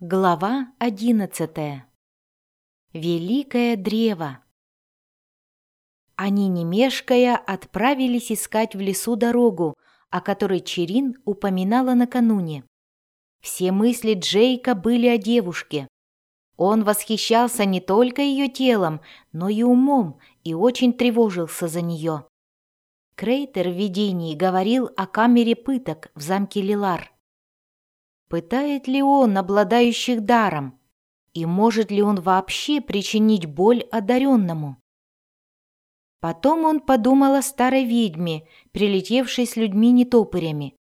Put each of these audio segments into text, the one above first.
Глава одиннадцатая. Великое древо. Они, не мешкая, отправились искать в лесу дорогу, о которой Черин упоминала накануне. Все мысли Джейка были о девушке. Он восхищался не только ее телом, но и умом и очень тревожился за нее. Крейтер в видении говорил о камере пыток в замке Лилар – Пытает ли он обладающих даром? И может ли он вообще причинить боль одаренному? Потом он подумал о старой ведьме, прилетевшей с людьми-нетопырями.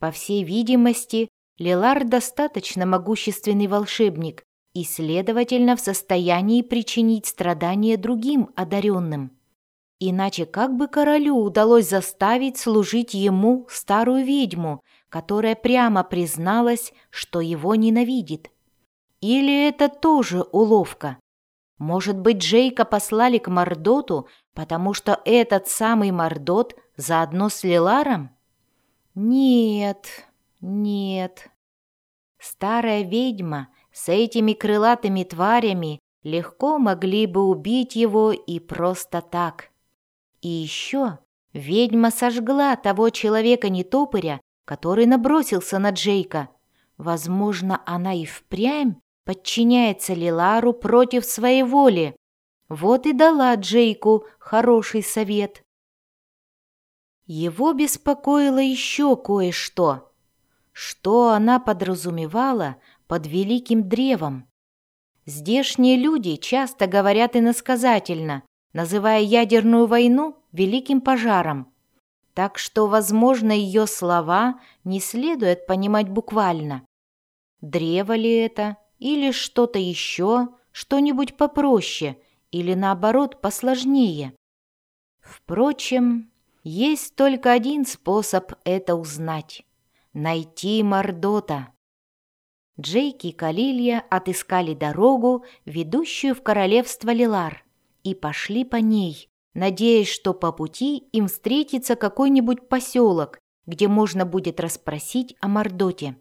По всей видимости, Лилар достаточно могущественный волшебник и, следовательно, в состоянии причинить страдания другим одаренным. Иначе как бы королю удалось заставить служить ему старую ведьму, которая прямо призналась, что его ненавидит? Или это тоже уловка? Может быть, Джейка послали к Мордоту, потому что этот самый Мордот заодно с Лиларом? Нет, нет. Старая ведьма с этими крылатыми тварями легко могли бы убить его и просто так. И еще ведьма сожгла того человека-нетопыря, который набросился на Джейка. Возможно, она и впрямь подчиняется Лилару против своей воли. Вот и дала Джейку хороший совет. Его беспокоило еще кое-что. Что она подразумевала под великим древом? Здешние люди часто говорят иносказательно, называя ядерную войну великим пожаром. Так что, возможно, ее слова не следует понимать буквально. Древо ли это или что-то еще, что-нибудь попроще или, наоборот, посложнее? Впрочем, есть только один способ это узнать — найти Мордота. Джейки и Калилья отыскали дорогу, ведущую в королевство Лилар и пошли по ней, надеясь, что по пути им встретится какой-нибудь поселок, где можно будет расспросить о Мордоте.